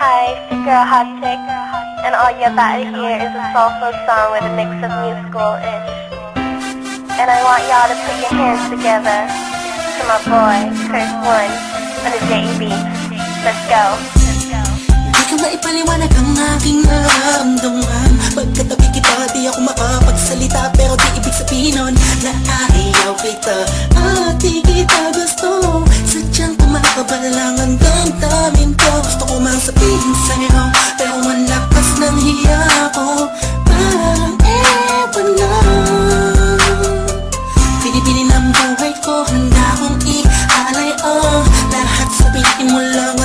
Hi, girl Hot Chick, and all you're about to hear is a soulful song with a mix of musical-ish. And I want y'all to put your hands together to my boy, Kurt One, on the JB. Let's go. Di ko maipaliwanag ang aking nararamdaman Pagkatabi kita, di ako makapagsalita Pero di ibig sabihin nun na ayaw kita Pinipili ng buhay ko Handa kong ialay oh. Lahat sabihin mo lang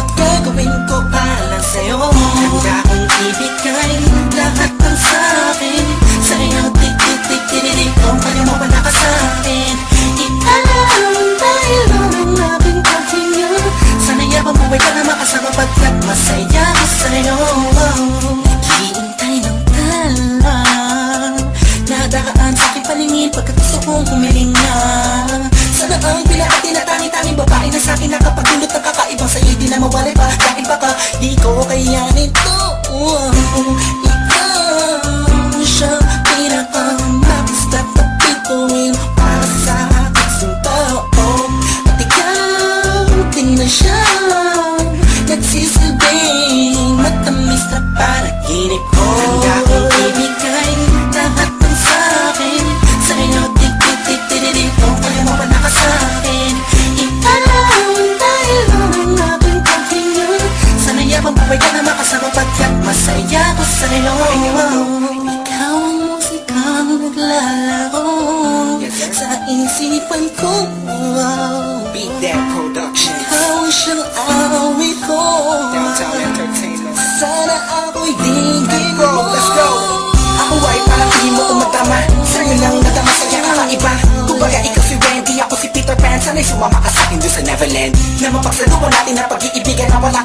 di ko kayanin to Ikaw siya pinakamagstap na pituin Para sa aking tao At ikaw din na siya Nagsisilbing matamis na panaginip ko ko sa'yo Ikaw ang musikang naglalaro. Sa isipan ko Beat That Productions, Ikaw siyang awit ko. Downtown Entertainment. Sana ako'y digin Let's go, mo let's go. Ako ay parang hindi mo umatama Sa'yo lang nadama sa kaya kakaiba Kumbaga ikaw si Wendy, ako si Peter Pan. Sana'y sumama ka sa'kin doon sa Neverland. Na mapagsaluhan natin na pag-iibigan Na wala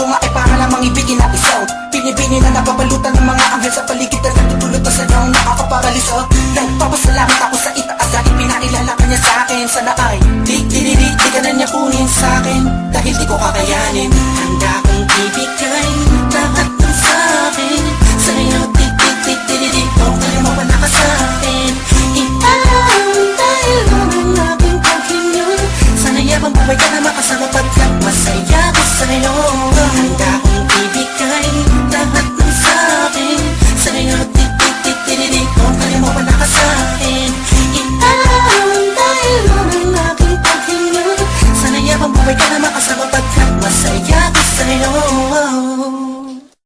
nga ay para lamang ibigin na isang Binibini na nababalutan ng mga anghel sa paligid